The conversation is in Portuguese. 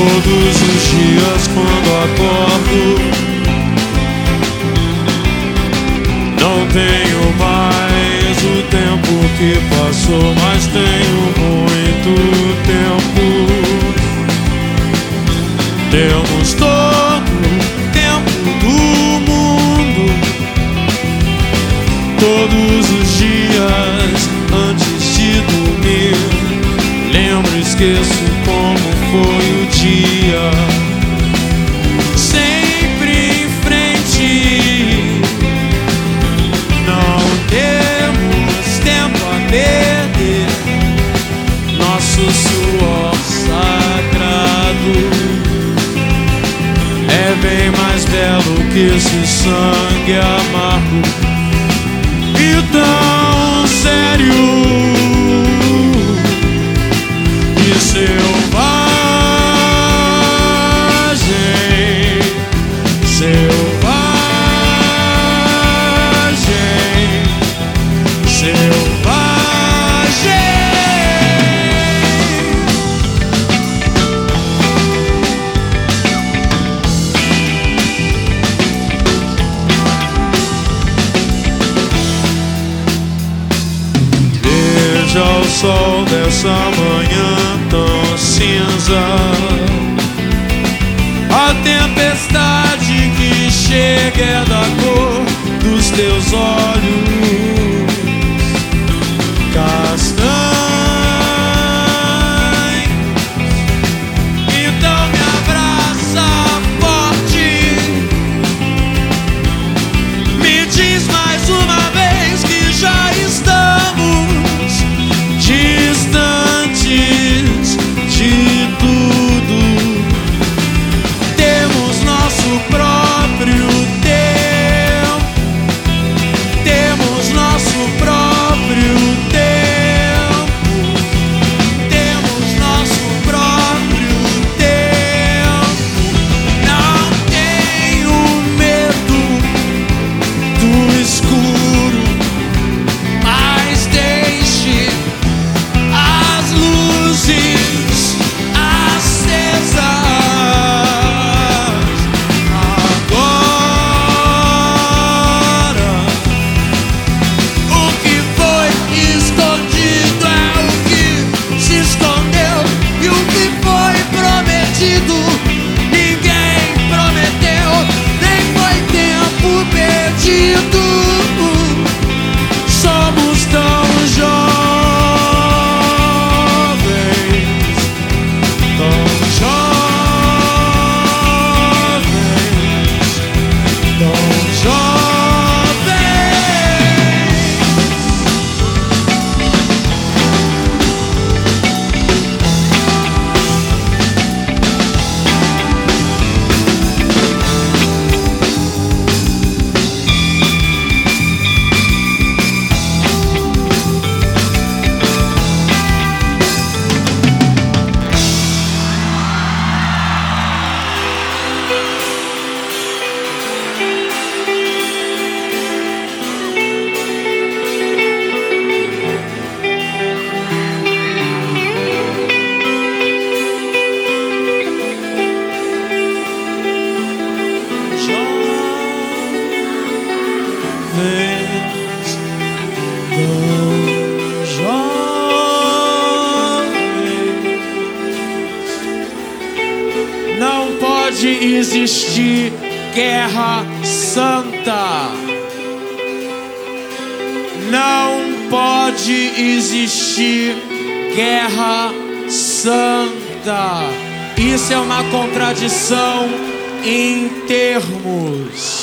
Todos os dias quando acordo, não tenho mais o tempo que passou, mas tenho muito tempo. Temos todo o tempo do mundo, todos os dias antes de dormir. Lembro, esqueço como foi dia. Sempre em frente, não temos tempo a perder. Nosso suor sagrado é bem mais belo que esse sangue amargo e tão sério sol dessa manhã tão cinza. A tempestade que chega é da cor dos teus olhos. Tão existir guerra santa. Não pode existir guerra santa. Isso é uma contradição em termos.